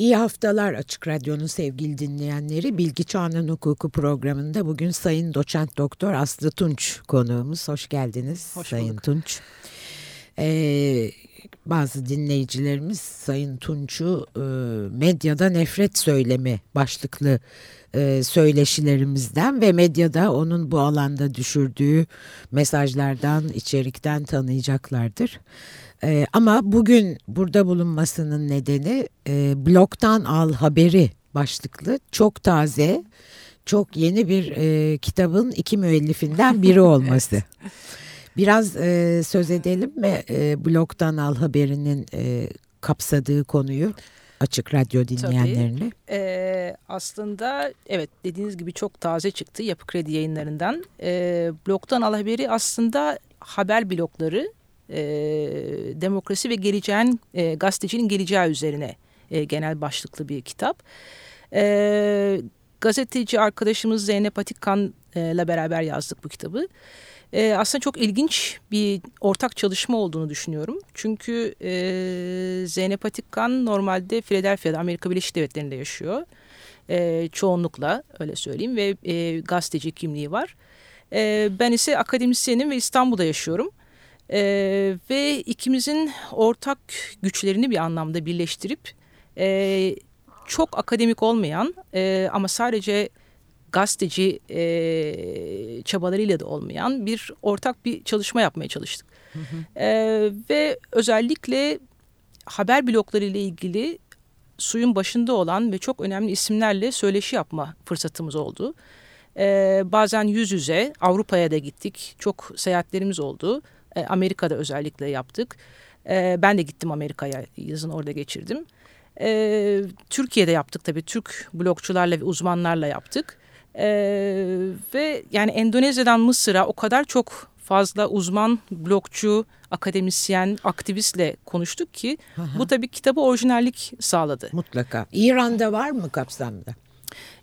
İyi haftalar Açık Radyo'nun sevgili dinleyenleri. Bilgi Çağının Hukuku programında bugün Sayın Doçent Doktor Aslı Tunç konuğumuz. Hoş geldiniz Hoş Sayın bulduk. Tunç. Ee, bazı dinleyicilerimiz Sayın Tunç'u e, medyada nefret söylemi başlıklı e, söyleşilerimizden ve medyada onun bu alanda düşürdüğü mesajlardan, içerikten tanıyacaklardır. E, ama bugün burada bulunmasının nedeni e, bloktan al haberi başlıklı çok taze, çok yeni bir e, kitabın iki müellifinden biri olması. Biraz e, söz edelim mi e, bloktan al haberinin e, kapsadığı konuyu açık radyo dinleyenlerine? Ee, aslında evet dediğiniz gibi çok taze çıktı Yapı Kredi yayınlarından. Ee, bloktan al haberi aslında haber blokları e, demokrasi ve geleceğin e, gazetecinin geleceği üzerine e, genel başlıklı bir kitap. E, gazeteci arkadaşımız Zeynep Atikkan ile beraber yazdık bu kitabı. E, aslında çok ilginç bir ortak çalışma olduğunu düşünüyorum. Çünkü e, Zeynep Atikkan normalde Philadelphia'da Amerika Birleşik Devletleri'nde yaşıyor. E, çoğunlukla öyle söyleyeyim ve e, gazeteci kimliği var. E, ben ise akademisyenim ve İstanbul'da yaşıyorum. E, ve ikimizin ortak güçlerini bir anlamda birleştirip e, çok akademik olmayan e, ama sadece gazeteci e, çabalarıyla da olmayan bir ortak bir çalışma yapmaya çalıştık. Hı hı. E, ve özellikle haber blokları ile ilgili suyun başında olan ve çok önemli isimlerle söyleşi yapma fırsatımız oldu. E, bazen yüz yüze Avrupa'ya da gittik. Çok seyahatlerimiz oldu. E, Amerika'da özellikle yaptık. E, ben de gittim Amerika'ya yazın orada geçirdim. E, Türkiye'de yaptık tabii. Türk blokçularla ve uzmanlarla yaptık. Ve yani Endonezya'dan Mısır'a o kadar çok fazla uzman, blokçu, akademisyen, aktivistle konuştuk ki Aha. bu tabii kitabı orijinallik sağladı. Mutlaka. İran'da var mı kapsamda?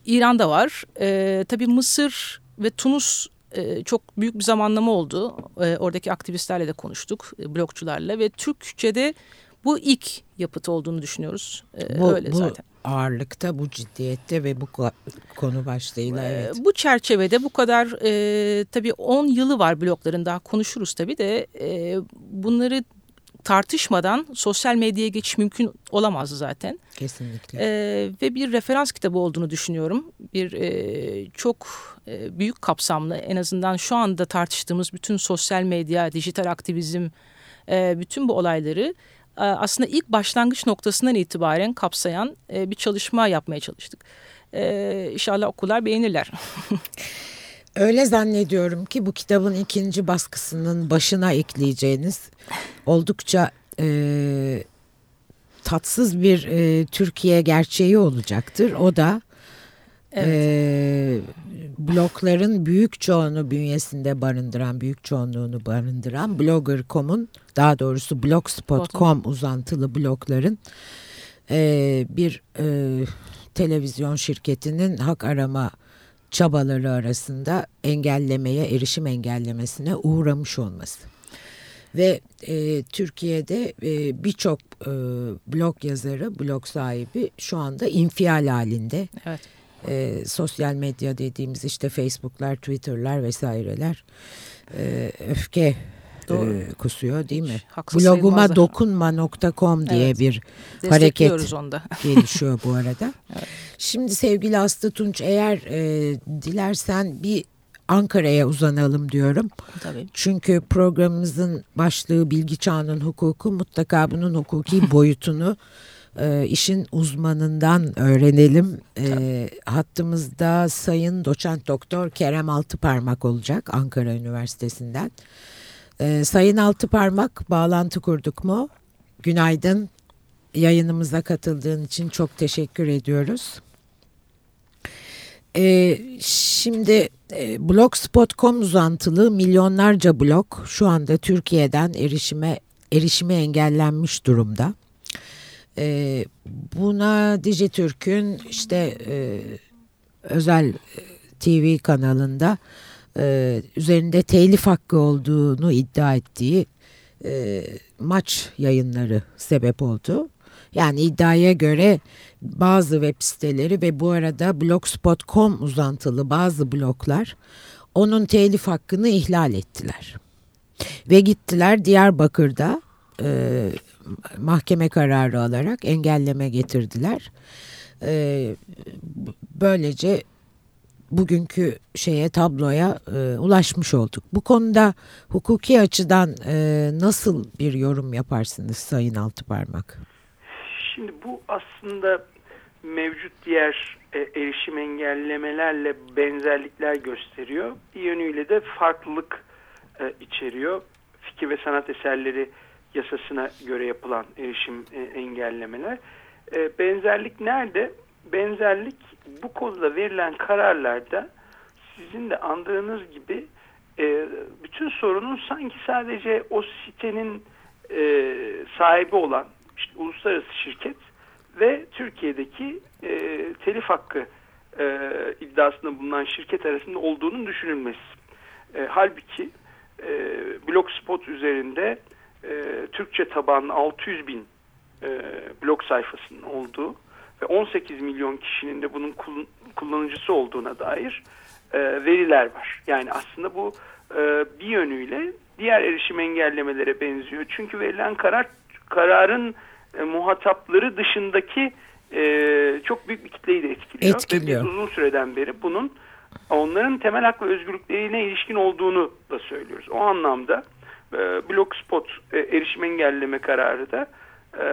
İran'da var. Ee, tabii Mısır ve Tunus e, çok büyük bir zamanlama oldu. E, oradaki aktivistlerle de konuştuk, e, blokçularla ve Türkçe'de bu ilk yapıt olduğunu düşünüyoruz. E, bu, öyle bu zaten ağırlıkta, bu ciddiyette ve bu konu başlığıyla evet. Bu çerçevede bu kadar e, tabii 10 yılı var blokların daha konuşuruz tabii de e, bunları tartışmadan sosyal medyaya geçiş mümkün olamazdı zaten. Kesinlikle. E, ve bir referans kitabı olduğunu düşünüyorum. Bir e, çok e, büyük kapsamlı en azından şu anda tartıştığımız bütün sosyal medya, dijital aktivizm, e, bütün bu olayları aslında ilk başlangıç noktasından itibaren kapsayan bir çalışma yapmaya çalıştık. İnşallah okullar beğenirler. Öyle zannediyorum ki bu kitabın ikinci baskısının başına ekleyeceğiniz oldukça e, tatsız bir e, Türkiye gerçeği olacaktır. O da Evet. Ee, blokların büyük çoğunu bünyesinde barındıran, büyük çoğunluğunu barındıran Blogger.com'un daha doğrusu Blogspot.com uzantılı blokların e, bir e, televizyon şirketinin hak arama çabaları arasında engellemeye, erişim engellemesine uğramış olması. Ve e, Türkiye'de e, birçok e, blog yazarı, blog sahibi şu anda infial halinde. Evet e, sosyal medya dediğimiz işte Facebook'lar, Twitter'lar vesaireler e, öfke e, kusuyor değil mi? Haksız Bloguma dokunma.com diye evet. bir hareket onda. gelişiyor bu arada. evet. Şimdi sevgili Aslı Tunç eğer e, dilersen bir Ankara'ya uzanalım diyorum. Tabii. Çünkü programımızın başlığı bilgi çağının hukuku mutlaka bunun hukuki boyutunu e, işin uzmanından öğrenelim. E, hattımızda Sayın Doçent Doktor Kerem Altıparmak olacak Ankara Üniversitesi'nden. E, Sayın Altıparmak bağlantı kurduk mu? Günaydın. Yayınımıza katıldığın için çok teşekkür ediyoruz. E, şimdi e, blogspot.com uzantılı milyonlarca blog şu anda Türkiye'den erişime erişime engellenmiş durumda. E, buna Dijitürk'ün işte e, özel TV kanalında e, üzerinde telif hakkı olduğunu iddia ettiği e, maç yayınları sebep oldu. Yani iddiaya göre bazı web siteleri ve bu arada blogspot.com uzantılı bazı bloglar onun telif hakkını ihlal ettiler. Ve gittiler Diyarbakır'da e, mahkeme kararı alarak engelleme getirdiler. E, böylece bugünkü şeye tabloya e, ulaşmış olduk. Bu konuda hukuki açıdan e, nasıl bir yorum yaparsınız Sayın Altıparmak? Şimdi bu aslında mevcut diğer e, erişim engellemelerle benzerlikler gösteriyor. Bir yönüyle de farklılık e, içeriyor. Fikir ve sanat eserleri yasasına göre yapılan erişim e, engellemeler. E, benzerlik nerede? Benzerlik bu konuda verilen kararlarda sizin de andığınız gibi e, bütün sorunun sanki sadece o sitenin e, sahibi olan işte uluslararası şirket ve Türkiye'deki e, telif hakkı e, iddiasında bulunan şirket arasında olduğunun düşünülmesi. E, halbuki e, Blogspot üzerinde e, Türkçe tabanlı 600 bin e, blog sayfasının olduğu ve 18 milyon kişinin de bunun kullanıcısı olduğuna dair e, veriler var. Yani aslında bu e, bir yönüyle diğer erişim engellemelere benziyor. Çünkü verilen karar kararın e, muhatapları dışındaki e, çok büyük bir kitleyi de etkiliyor. Etkiliyor. Ve biz uzun süreden beri bunun onların temel hak ve özgürlüklerine ilişkin olduğunu da söylüyoruz. O anlamda e, Blogspot e, erişim engelleme kararı da e,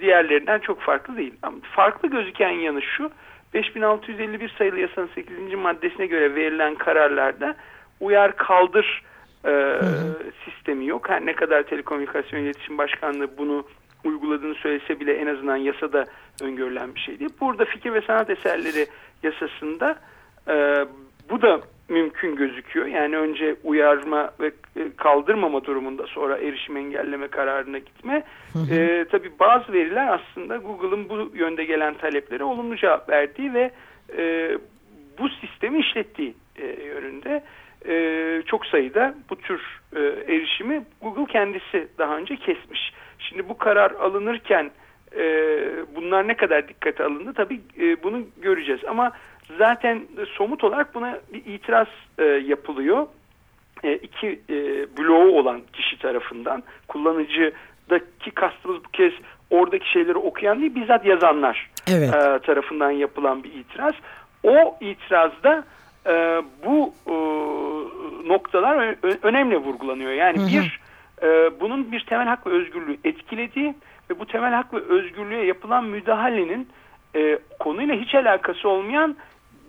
diğerlerinden çok farklı değil. Ama farklı gözüken yanı şu, 5651 sayılı yasanın 8. maddesine göre verilen kararlarda uyar kaldır e, hı hı. sistemi yok. Her ne kadar Telekomünikasyon İletişim Başkanlığı bunu uyguladığını söylese bile en azından yasada öngörülen bir şey değil. Burada fikir ve sanat eserleri yasasında e, bu da mümkün gözüküyor. Yani önce uyarma ve e, kaldırmama durumunda sonra erişim engelleme kararına gitme. E, tabii bazı veriler aslında Google'ın bu yönde gelen taleplere olumlu cevap verdiği ve e, bu sistemi işlettiği e, yönünde e, çok sayıda bu tür e, erişimi Google kendisi daha önce kesmiş. Şimdi bu karar alınırken e, bunlar ne kadar dikkate alındı tabii e, bunu göreceğiz ama zaten somut olarak buna bir itiraz e, yapılıyor. E, iki e, bloğu olan kişi tarafından kullanıcıdaki kastımız bu kez oradaki şeyleri okuyan değil bizzat yazanlar evet. e, tarafından yapılan bir itiraz. O itirazda e, bu e, noktalar önemli vurgulanıyor. Yani hı hı. bir e, bunun bir temel hak ve özgürlüğü etkilediği ve bu temel hak ve özgürlüğe yapılan müdahalenin e, konuyla hiç alakası olmayan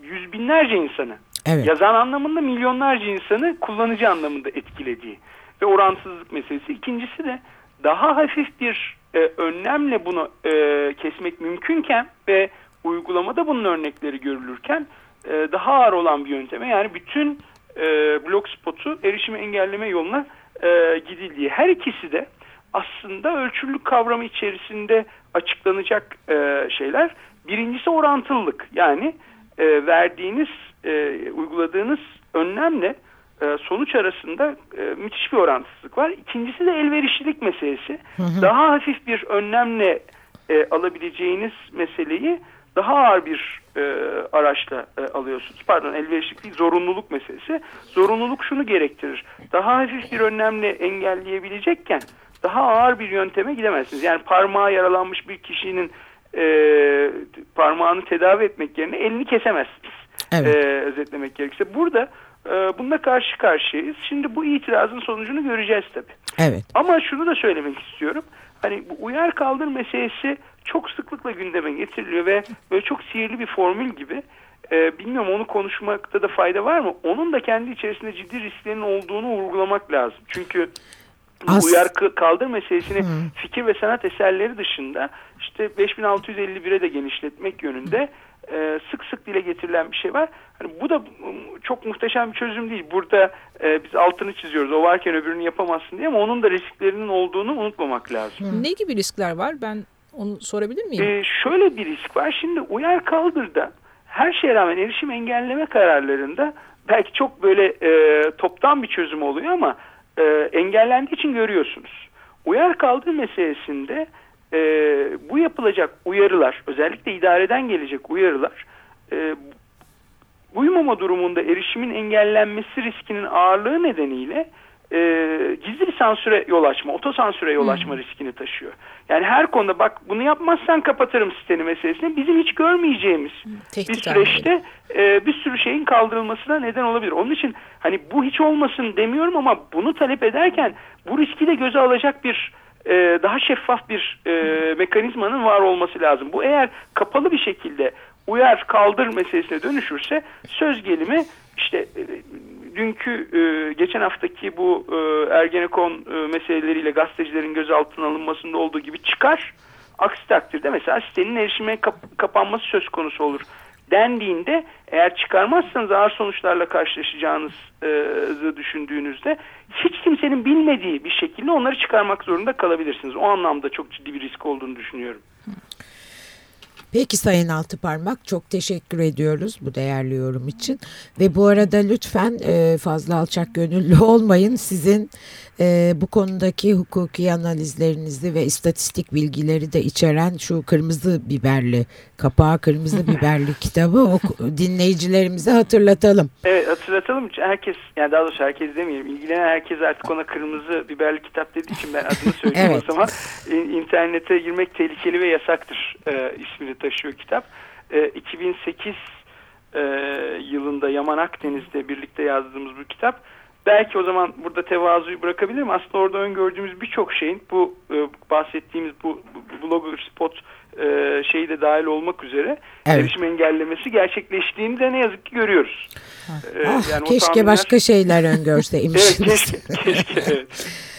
yüz binlerce insanı evet. yazan anlamında milyonlarca insanı kullanıcı anlamında etkilediği ve orantısızlık meselesi. İkincisi de daha hafif bir e, önlemle bunu e, kesmek mümkünken ve uygulamada bunun örnekleri görülürken e, daha ağır olan bir yönteme yani bütün e, blogspot'u erişimi engelleme yoluna e, gidildiği. Her ikisi de aslında ölçülülük kavramı içerisinde açıklanacak e, şeyler. Birincisi orantılılık yani e, verdiğiniz, e, uyguladığınız önlemle e, sonuç arasında e, müthiş bir orantısızlık var. İkincisi de elverişlilik meselesi. Hı hı. Daha hafif bir önlemle e, alabileceğiniz meseleyi daha ağır bir e, araçla e, alıyorsunuz. Pardon elverişlik değil zorunluluk meselesi. Zorunluluk şunu gerektirir. Daha hafif bir önlemle engelleyebilecekken daha ağır bir yönteme gidemezsiniz. Yani parmağı yaralanmış bir kişinin e, parmağını tedavi etmek yerine elini kesemezsiniz. Evet. E, özetlemek gerekirse. Burada e, bununla karşı karşıyayız. Şimdi bu itirazın sonucunu göreceğiz tabii. Evet. Ama şunu da söylemek istiyorum. Hani bu uyar kaldır meselesi çok sıklıkla gündeme getiriliyor ve böyle çok sihirli bir formül gibi. Ee, bilmiyorum onu konuşmakta da fayda var mı? Onun da kendi içerisinde ciddi risklerin olduğunu vurgulamak lazım. Çünkü As uyar kaldır meselesini Hı. fikir ve sanat eserleri dışında işte 5651'e de genişletmek yönünde e, sık sık dile getirilen bir şey var. Hani bu da çok muhteşem bir çözüm değil. Burada e, biz altını çiziyoruz. O varken öbürünü yapamazsın diye ama onun da risklerinin olduğunu unutmamak lazım. Hı. Ne gibi riskler var? Ben onu sorabilir miyim? E, şöyle bir risk var. Şimdi uyar kaldırda her şeye rağmen erişim engelleme kararlarında belki çok böyle e, toptan bir çözüm oluyor ama e, engellendiği için görüyorsunuz. Uyar kaldığı meselesinde e, bu yapılacak uyarılar özellikle idareden gelecek uyarılar e, uymama durumunda erişimin engellenmesi riskinin ağırlığı nedeniyle e, gizli bir sansüre yol açma, otosansüre yol açma hmm. riskini taşıyor. Yani her konuda bak bunu yapmazsan kapatırım siteni meselesini bizim hiç görmeyeceğimiz Tehdit bir süreçte e, bir sürü şeyin kaldırılmasına neden olabilir. Onun için hani bu hiç olmasın demiyorum ama bunu talep ederken bu riski de göze alacak bir e, daha şeffaf bir e, mekanizmanın var olması lazım. Bu eğer kapalı bir şekilde uyar kaldır meselesine dönüşürse söz gelimi işte e, dünkü e, geçen haftaki bu e, Ergenekon e, meseleleriyle gazetecilerin gözaltına alınmasında olduğu gibi çıkar. Aksi takdirde mesela sitenin erişime kap kapanması söz konusu olur dendiğinde eğer çıkarmazsanız ağır sonuçlarla karşılaşacağınızı düşündüğünüzde hiç kimsenin bilmediği bir şekilde onları çıkarmak zorunda kalabilirsiniz. O anlamda çok ciddi bir risk olduğunu düşünüyorum. Peki Sayın Altıparmak çok teşekkür ediyoruz bu değerli yorum için. Ve bu arada lütfen e, fazla alçak gönüllü olmayın. Sizin e, bu konudaki hukuki analizlerinizi ve istatistik bilgileri de içeren şu kırmızı biberli, kapağı kırmızı biberli kitabı o, dinleyicilerimize hatırlatalım. Evet hatırlatalım. Herkes yani daha doğrusu herkes demeyelim. İlgilenen herkes artık ona kırmızı biberli kitap dediği için ben adını söyleyeyim evet. o zaman. internete girmek tehlikeli ve yasaktır e, ismini taşıyor kitap. E, 2008 e, yılında Yaman Akdeniz'de birlikte yazdığımız bu kitap belki o zaman burada tevazuyu bırakabilirim. Aslında orada öngördüğümüz birçok şeyin bu e, bahsettiğimiz bu, bu blogger spot e, şeyi de dahil olmak üzere evet. erişim engellemesi gerçekleştiğini de ne yazık ki görüyoruz. Ah, yani keşke tahminler... başka şeyler öngörseymişsiniz. evet keşke, keşke evet.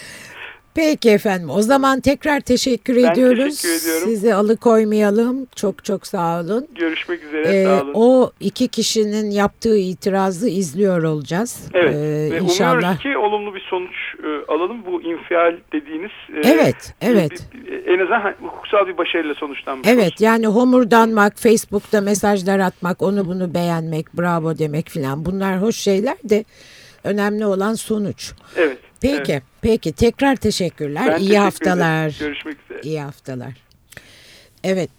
Peki efendim o zaman tekrar teşekkür ben ediyoruz. teşekkür ediyorum. Sizi alıkoymayalım. Çok çok sağ olun. Görüşmek üzere ee, sağ olun. O iki kişinin yaptığı itirazı izliyor olacağız. Evet ee, ve inşallah. umuyoruz ki olumlu bir sonuç e, alalım. Bu infial dediğiniz. E, evet evet. En azından hukuksal bir başarıyla sonuçlanmış Evet olsun. yani homurdanmak, Facebook'ta mesajlar atmak, onu bunu beğenmek, bravo demek filan bunlar hoş şeyler de önemli olan sonuç. Evet. Peki, evet. peki. Tekrar teşekkürler. Ben İyi teşekkür haftalar. Ederim. Görüşmek üzere. İyi haftalar. Evet,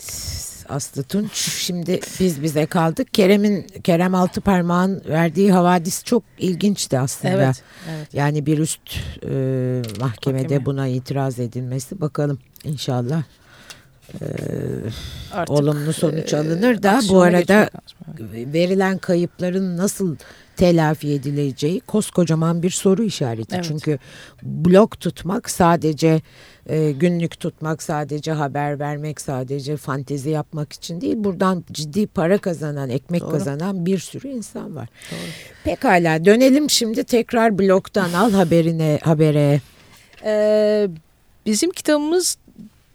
Aslı Tunç. Şimdi biz bize kaldık. Kerem'in Kerem Altıparmak'ın verdiği havadis çok ilginçti aslında. Evet, evet. Yani bir üst e, mahkemede Mahkeme. buna itiraz edilmesi. Bakalım inşallah e, Artık, olumlu sonuç e, alınır da bu arada verilen kayıpların nasıl telafi edileceği koskocaman bir soru işareti. Evet. Çünkü blok tutmak sadece e, günlük tutmak, sadece haber vermek, sadece fantezi yapmak için değil. Buradan ciddi para kazanan, ekmek Doğru. kazanan bir sürü insan var. Doğru. Pekala dönelim şimdi tekrar bloktan al haberine habere. Ee, bizim kitabımız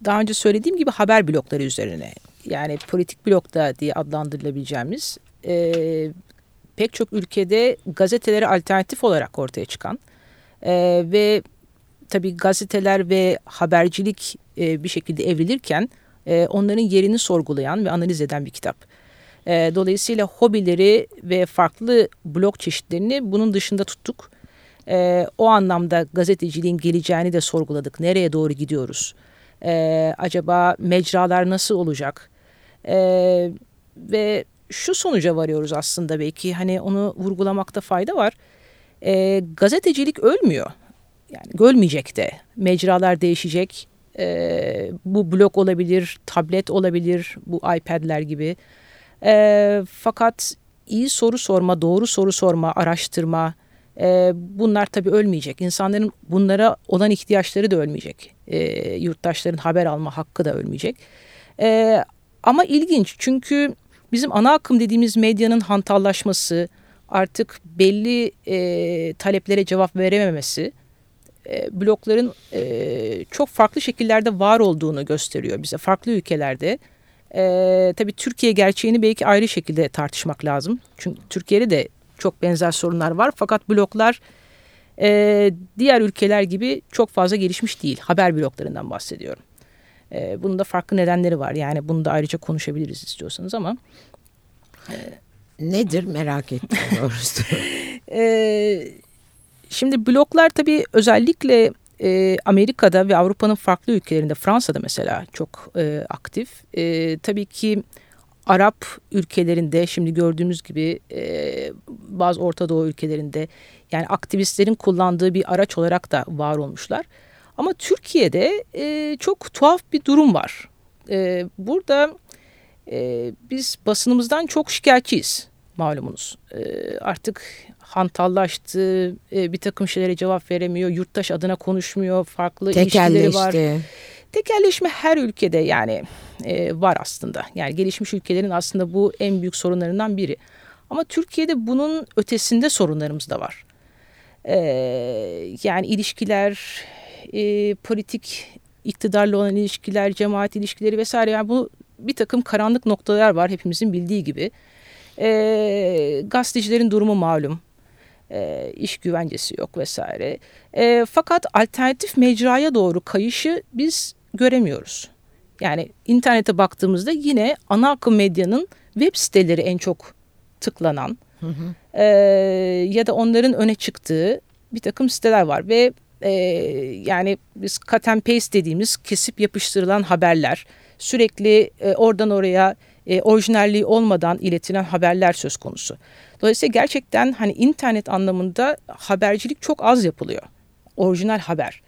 daha önce söylediğim gibi haber blokları üzerine yani politik blokta diye adlandırılabileceğimiz e, pek çok ülkede gazetelere alternatif olarak ortaya çıkan e, ve tabii gazeteler ve habercilik e, bir şekilde evrilirken e, onların yerini sorgulayan ve analiz eden bir kitap. E, dolayısıyla hobileri ve farklı blog çeşitlerini bunun dışında tuttuk. E, o anlamda gazeteciliğin geleceğini de sorguladık. Nereye doğru gidiyoruz? E, acaba mecralar nasıl olacak? E, ve şu sonuca varıyoruz aslında belki hani onu vurgulamakta fayda var. E, gazetecilik ölmüyor. Yani ölmeyecek de. Mecralar değişecek. E, bu blog olabilir, tablet olabilir, bu iPad'ler gibi. E, fakat iyi soru sorma, doğru soru sorma, araştırma e, bunlar tabii ölmeyecek. İnsanların bunlara olan ihtiyaçları da ölmeyecek. E, yurttaşların haber alma hakkı da ölmeyecek. E, ama ilginç çünkü Bizim ana akım dediğimiz medyanın hantallaşması, artık belli e, taleplere cevap verememesi, e, blokların e, çok farklı şekillerde var olduğunu gösteriyor bize. Farklı ülkelerde. E, tabii Türkiye gerçeğini belki ayrı şekilde tartışmak lazım. Çünkü Türkiye'de de çok benzer sorunlar var. Fakat bloklar e, diğer ülkeler gibi çok fazla gelişmiş değil. Haber bloklarından bahsediyorum. E, bunun da farklı nedenleri var. Yani bunu da ayrıca konuşabiliriz istiyorsanız ama. E, Nedir merak ettim doğrusu. e, şimdi bloklar tabii özellikle e, Amerika'da ve Avrupa'nın farklı ülkelerinde Fransa'da mesela çok e, aktif. E, tabii ki Arap ülkelerinde şimdi gördüğümüz gibi e, bazı Orta Doğu ülkelerinde yani aktivistlerin kullandığı bir araç olarak da var olmuşlar. Ama Türkiye'de e, çok tuhaf bir durum var. E, burada e, biz basınımızdan çok şikayetçiyiz malumunuz. E, artık hantallaştı, e, bir takım şeylere cevap veremiyor, yurttaş adına konuşmuyor, farklı ilişkileri var. Tekelleşme her ülkede yani e, var aslında. Yani gelişmiş ülkelerin aslında bu en büyük sorunlarından biri. Ama Türkiye'de bunun ötesinde sorunlarımız da var. E, yani ilişkiler, e, politik iktidarla olan ilişkiler, cemaat ilişkileri vesaire. Yani bu bir takım karanlık noktalar var hepimizin bildiği gibi. E, gazetecilerin durumu malum. E, iş güvencesi yok vesaire. E, fakat alternatif mecraya doğru kayışı biz göremiyoruz. Yani internete baktığımızda yine ana akım medyanın web siteleri en çok tıklanan hı hı. E, ya da onların öne çıktığı bir takım siteler var ve e, yani biz cut and paste dediğimiz kesip yapıştırılan haberler sürekli e, oradan oraya e, orijinalliği olmadan iletilen haberler söz konusu. Dolayısıyla gerçekten hani internet anlamında habercilik çok az yapılıyor. Orijinal haber.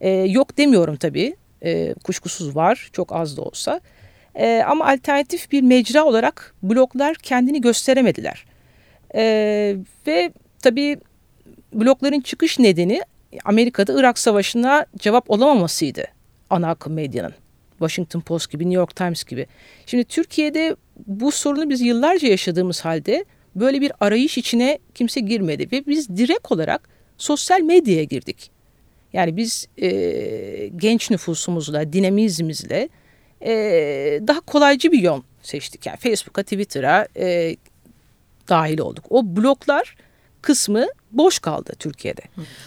E, yok demiyorum tabii. E, kuşkusuz var çok az da olsa. E, ama alternatif bir mecra olarak bloglar kendini gösteremediler. E, ve tabii blogların çıkış nedeni Amerika'da Irak Savaşı'na cevap olamamasıydı ana akım medyanın. Washington Post gibi, New York Times gibi. Şimdi Türkiye'de bu sorunu biz yıllarca yaşadığımız halde böyle bir arayış içine kimse girmedi ve biz direkt olarak sosyal medyaya girdik. Yani biz e, genç nüfusumuzla, dinamizmimizle e, daha kolaycı bir yol seçtik. Yani Facebook'a, Twitter'a e, dahil olduk. O bloklar kısmı boş kaldı Türkiye'de.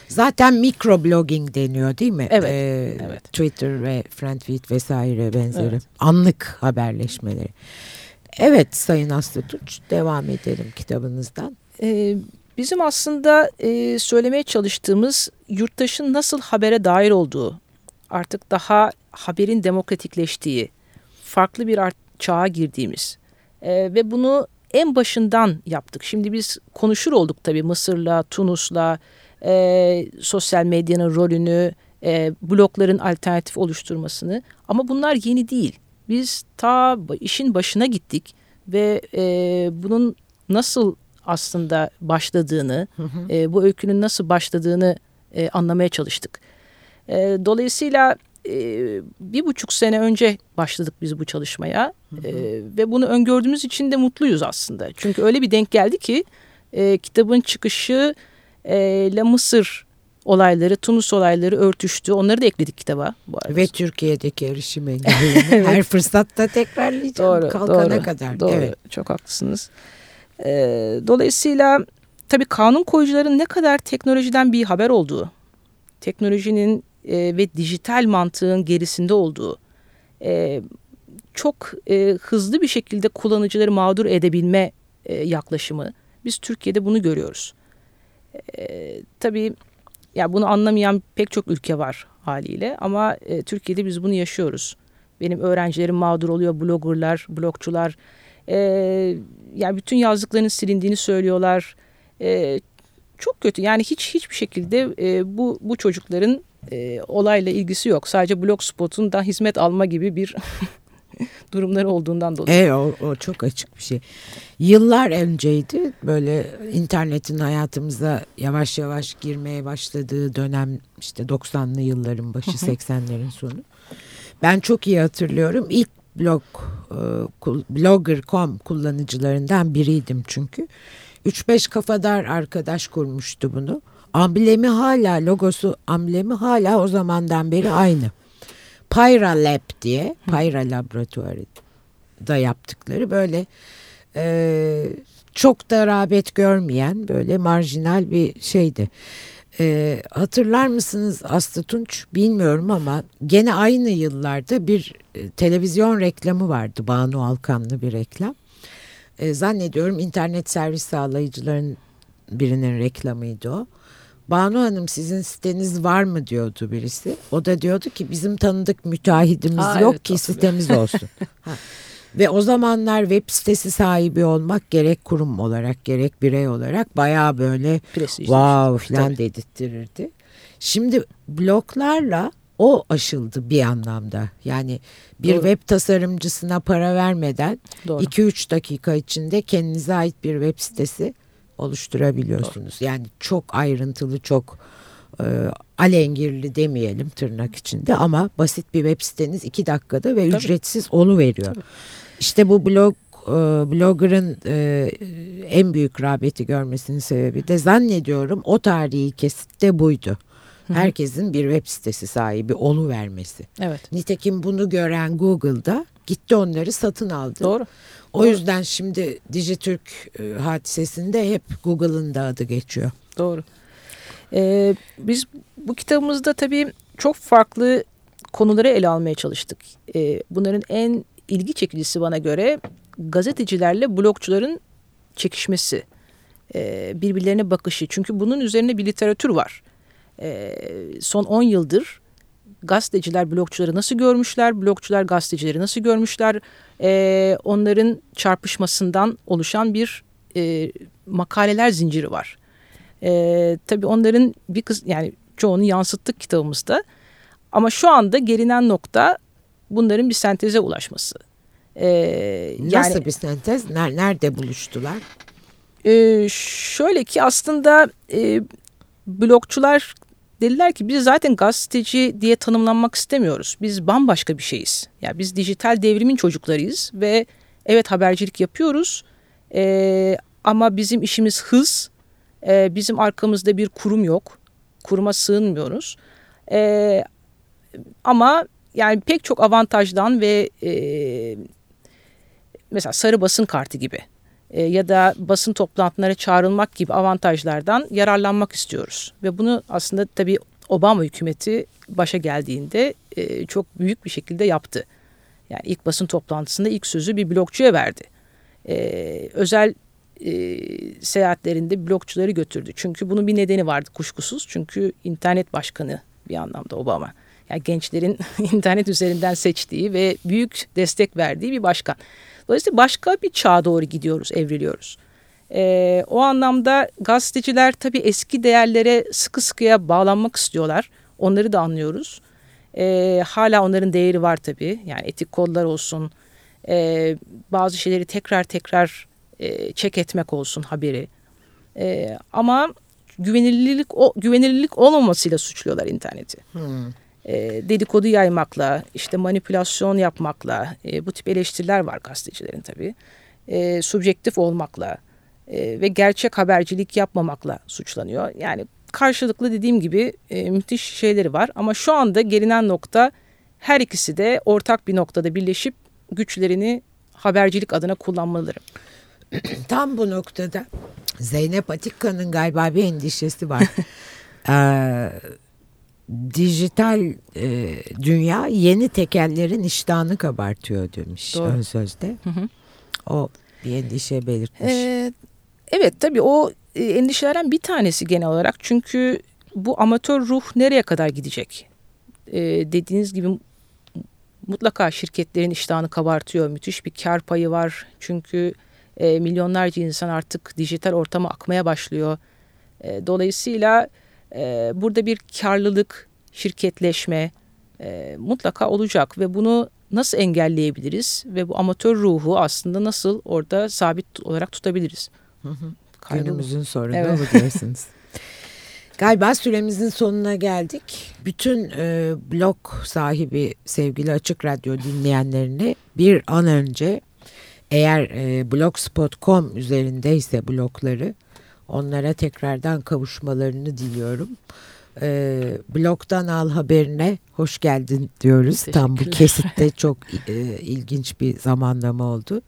Zaten mikroblogging deniyor değil mi? Evet. Ee, evet. Twitter ve Friendfeed vesaire benzeri. Evet. Anlık haberleşmeleri. Evet Sayın Aslı Tunç devam edelim kitabınızdan. Ee, bizim aslında e, söylemeye çalıştığımız yurttaşın nasıl habere dair olduğu, artık daha haberin demokratikleştiği, farklı bir çağa girdiğimiz e, ve bunu en başından yaptık. Şimdi biz konuşur olduk tabii Mısır'la, Tunus'la, e, sosyal medyanın rolünü, e, blokların alternatif oluşturmasını. Ama bunlar yeni değil. Biz ta işin başına gittik ve e, bunun nasıl aslında başladığını, hı hı. E, bu öykünün nasıl başladığını e, anlamaya çalıştık. E, dolayısıyla bir buçuk sene önce başladık biz bu çalışmaya hı hı. E, ve bunu öngördüğümüz için de mutluyuz aslında. Çünkü öyle bir denk geldi ki e, kitabın çıkışı e, La Mısır olayları, Tunus olayları örtüştü. Onları da ekledik kitaba bu arada. Ve Türkiye'deki erişim engellerini evet. her fırsatta tekrarlayacağım doğru, kalkana doğru, kadar. Doğru, evet. çok haklısınız. E, dolayısıyla tabii kanun koyucuların ne kadar teknolojiden bir haber olduğu, teknolojinin e, ve dijital mantığın gerisinde olduğu, e, çok e, hızlı bir şekilde kullanıcıları mağdur edebilme e, yaklaşımı. Biz Türkiye'de bunu görüyoruz. E, tabii ya bunu anlamayan pek çok ülke var haliyle ama e, Türkiye'de biz bunu yaşıyoruz. Benim öğrencilerim mağdur oluyor, bloggerlar, blogçular. E, yani bütün yazdıklarının silindiğini söylüyorlar. E, çok kötü. Yani hiç hiçbir şekilde e, bu bu çocukların e, olayla ilgisi yok. Sadece blogspot'un da hizmet alma gibi bir durumları olduğundan dolayı. Evet o, o çok açık bir şey. Yıllar önceydi böyle internetin hayatımıza yavaş yavaş girmeye başladığı dönem işte 90'lı yılların başı 80'lerin sonu. Ben çok iyi hatırlıyorum. İlk blog e, blogger.com kullanıcılarından biriydim çünkü. 3-5 kafadar arkadaş kurmuştu bunu. Amblemi hala logosu amblemi hala o zamandan beri aynı. Pyra Lab diye Pyra Laboratuvarı da yaptıkları böyle e, çok da rağbet görmeyen böyle marjinal bir şeydi. E, hatırlar mısınız Aslı Tunç bilmiyorum ama gene aynı yıllarda bir e, televizyon reklamı vardı Banu Alkanlı bir reklam. E, zannediyorum internet servis sağlayıcıların birinin reklamıydı o. Banu Hanım sizin siteniz var mı diyordu birisi. O da diyordu ki bizim tanıdık müteahhidimiz Aa, yok evet, ki sitemiz olsun. Ha. Ve o zamanlar web sitesi sahibi olmak gerek kurum olarak gerek birey olarak bayağı böyle Prestijli. wow falan Tabii. dedirttirirdi. Şimdi bloklarla o aşıldı bir anlamda. Yani bir Doğru. web tasarımcısına para vermeden Doğru. 2-3 dakika içinde kendinize ait bir web sitesi oluşturabiliyorsunuz. Yani çok ayrıntılı, çok e, alengirli demeyelim tırnak içinde ama basit bir web siteniz 2 dakikada ve Tabii. ücretsiz oluveriyor. Tabii. İşte bu blog e, blogger'ın e, en büyük rağbeti görmesinin sebebi de zannediyorum o tarihi kesitte buydu. Herkesin bir web sitesi sahibi olu vermesi. Evet. Nitekim bunu gören Google'da gitti onları satın aldı. Doğru. O yüzden şimdi Dijitürk e, hadisesinde hep Google'ın da adı geçiyor. Doğru. Ee, biz bu kitabımızda tabii çok farklı konuları ele almaya çalıştık. Ee, bunların en ilgi çekicisi bana göre gazetecilerle blogçuların çekişmesi. Ee, birbirlerine bakışı. Çünkü bunun üzerine bir literatür var. Ee, son 10 yıldır gazeteciler blogçuları nasıl görmüşler, blogçular gazetecileri nasıl görmüşler, ee, onların çarpışmasından oluşan bir e, makaleler zinciri var. Ee, tabii onların bir kız yani çoğunu yansıttık kitabımızda. Ama şu anda gelinen nokta bunların bir senteze ulaşması. Ee, Nasıl yani bir sentez? Ner- Nerede buluştular? e, şöyle ki aslında e, blogçular dediler ki biz zaten gazeteci diye tanımlanmak istemiyoruz. Biz bambaşka bir şeyiz. Yani biz dijital devrimin çocuklarıyız ve evet habercilik yapıyoruz. E, ama bizim işimiz hız. E, bizim arkamızda bir kurum yok. Kuruma sığınmıyoruz. E, ama yani pek çok avantajdan ve e, mesela sarı basın kartı gibi e, ya da basın toplantılara çağrılmak gibi avantajlardan yararlanmak istiyoruz. Ve bunu aslında tabii Obama hükümeti başa geldiğinde e, çok büyük bir şekilde yaptı. Yani ilk basın toplantısında ilk sözü bir blogçuya verdi. E, özel seyahatlerinde blogçuları götürdü. Çünkü bunun bir nedeni vardı kuşkusuz. Çünkü internet başkanı bir anlamda Obama. Yani gençlerin internet üzerinden seçtiği ve büyük destek verdiği bir başkan. Dolayısıyla başka bir çağa doğru gidiyoruz, evriliyoruz. Ee, o anlamda gazeteciler tabii eski değerlere sıkı sıkıya bağlanmak istiyorlar. Onları da anlıyoruz. Ee, hala onların değeri var tabii. Yani etik kodlar olsun, e, bazı şeyleri tekrar tekrar e, çek etmek olsun haberi. E, ama güvenilirlik o güvenilirlik olmamasıyla suçluyorlar interneti. Hmm. E, dedikodu yaymakla, işte manipülasyon yapmakla, e, bu tip eleştiriler var gazetecilerin tabii. E, subjektif olmakla e, ve gerçek habercilik yapmamakla suçlanıyor. Yani karşılıklı dediğim gibi e, müthiş şeyleri var ama şu anda gelinen nokta her ikisi de ortak bir noktada birleşip güçlerini habercilik adına kullanmaları. Tam bu noktada Zeynep Atikka'nın galiba bir endişesi var. Ee, dijital e, dünya yeni tekellerin iştahını kabartıyor demiş Doğru. ön sözde. Hı hı. O bir endişe belirtmiş. Ee, evet tabii o e, endişelerden bir tanesi genel olarak. Çünkü bu amatör ruh nereye kadar gidecek? Ee, dediğiniz gibi mutlaka şirketlerin iştahını kabartıyor. Müthiş bir kar payı var. Çünkü e, milyonlarca insan artık dijital ortama akmaya başlıyor. E, dolayısıyla e, burada bir karlılık, şirketleşme e, mutlaka olacak ve bunu nasıl engelleyebiliriz ve bu amatör ruhu aslında nasıl orada sabit olarak tutabiliriz? Hı hı. Kaygılı. Günümüzün sorunu Evet. bu diyorsunuz. Galiba süremizin sonuna geldik. Bütün e, blog sahibi sevgili Açık Radyo dinleyenlerine bir an önce eğer e, blogspot.com üzerindeyse blogları onlara tekrardan kavuşmalarını diliyorum. E, blogdan al haberine hoş geldin diyoruz. Tam bu kesitte çok e, ilginç bir zamanlama oldu.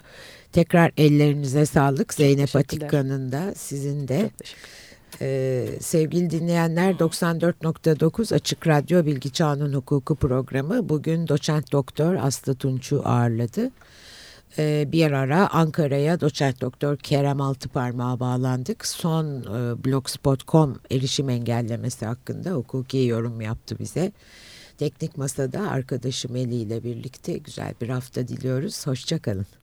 Tekrar ellerinize sağlık. Zeynep. Atikka'nın da sizin de. Ee, sevgili dinleyenler 94.9 Açık Radyo Bilgi Çağının Hukuku programı bugün doçent doktor Aslı Tunç'u ağırladı. E, bir ara Ankara'ya doçent doktor Kerem Altıparmak'a bağlandık. Son e, blogspot.com erişim engellemesi hakkında hukuki yorum yaptı bize. Teknik Masa'da arkadaşım Eli ile birlikte güzel bir hafta diliyoruz. Hoşçakalın.